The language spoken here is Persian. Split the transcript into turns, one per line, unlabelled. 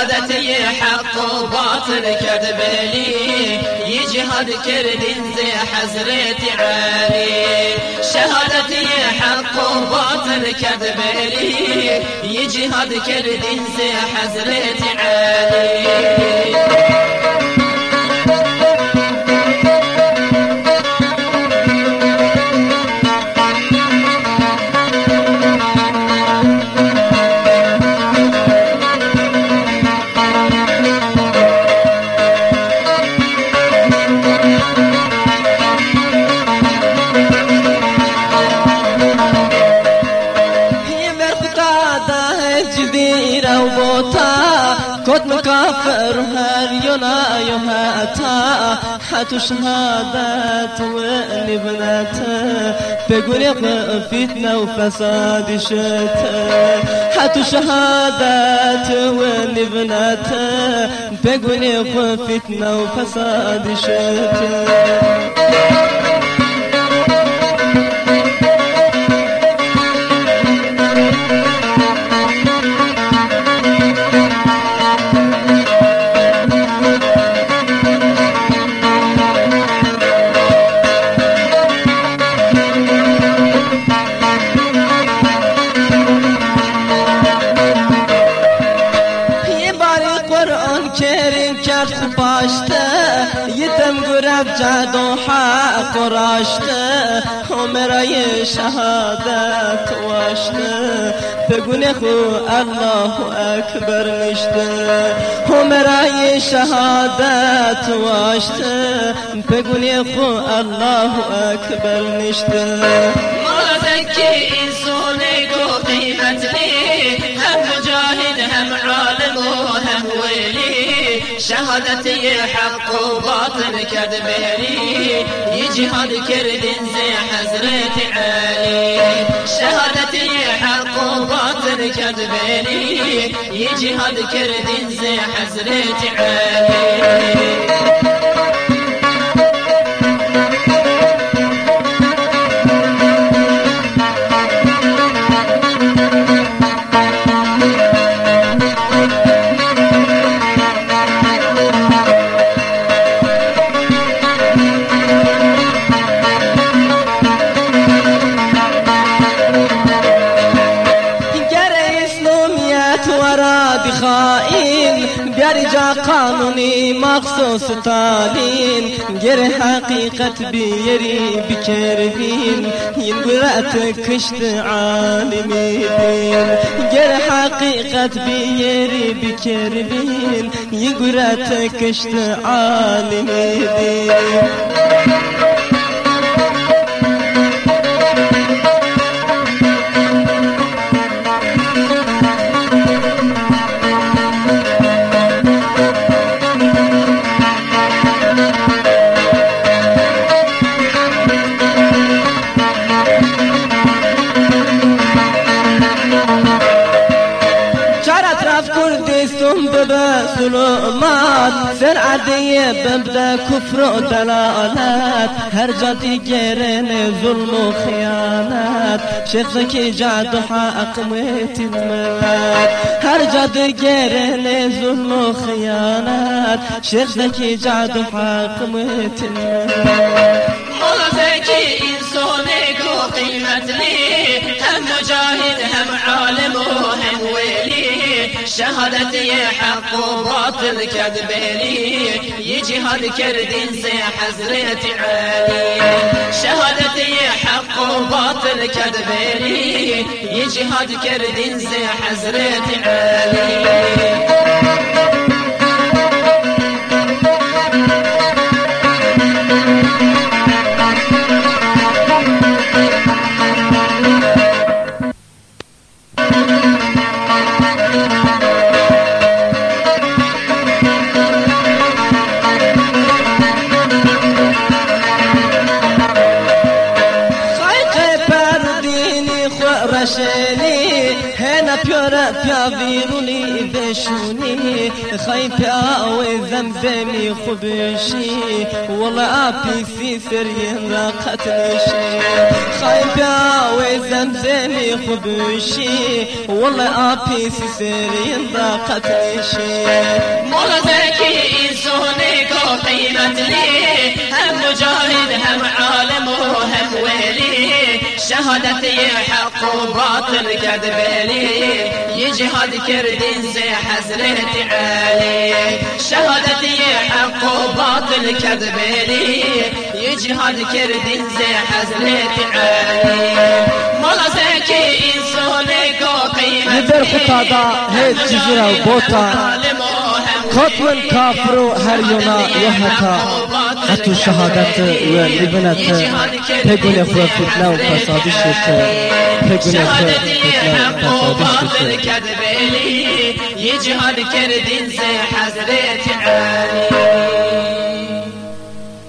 شهادتی حق و باطل کرد بلی یه جهاد کردین زی حضرت علی. شهادتی حق و باطل کرد بلی یه جهاد کردین زی حضرت علی.
برها الينا يوم أتا حتى شهادات وإن بنات بقول فتنة وفساد شتا. حتى شهادات وإن بنات بقول فتنة وفساد شتا. جد و حق و راشته همرای شهادت واشته بگونه خو الله اکبر نشته همرای شهادت واشته بگونه خو الله اکبر نشته
ما ذکی این سونه گو ولی شهادتي حق وباطل كذب كذبيني يجهاد كردين زي حزرة علي شهادتي حق وباطل كذب كذبيني يجهاد كردين زي حزرة علي
جا قانونی مخصوص تالین گر حقیقت بیری بکرهین این برات کشت عالمی دین گر حقیقت بیری بکرهین این برات کشت عالمی دین ظلمات سر عدیه ببدا کفر و دلالت هر جا دیگرن ظلم و خیانت شیخ زکی جاد و حق متملت هر جا دیگرن ظلم و خیانت شیخ زکی جاد و حق متملت
مولا زکی انسانه کو قیمت لی هم مجاهد هم عالم و هم شهادتي حق وباطل كذبيني يجهاد كردين زي حزرة علي شهادتي حق وباطل كذبيني يجهاد كردين زي حزرة علي
خو رشلی هنا پیاره پیا ویرونی بشونی خی پیا زمزمی خوبشی والله آپی سی سرین را قتلشی خی پیا زمزمی خوبشی والله آپی سی سرین را قتلشی
مولا زكي شهادتي حق وباطل كذب لي يجهد كردين زي حزرتي علي شهادتي حق وباطل كذب لي يجهد كردين زي حزرتي علي مولا زكي إنسوني كو قيمة
لبر خطادا هيد جزيرة وبوتا قتل كافر هريونا يهتا حتى شهادت و لبنت پگون خو فتنه و فسادی شد پگون خو فتنه و فسادی شد
يجهد كردين زي حزرت علي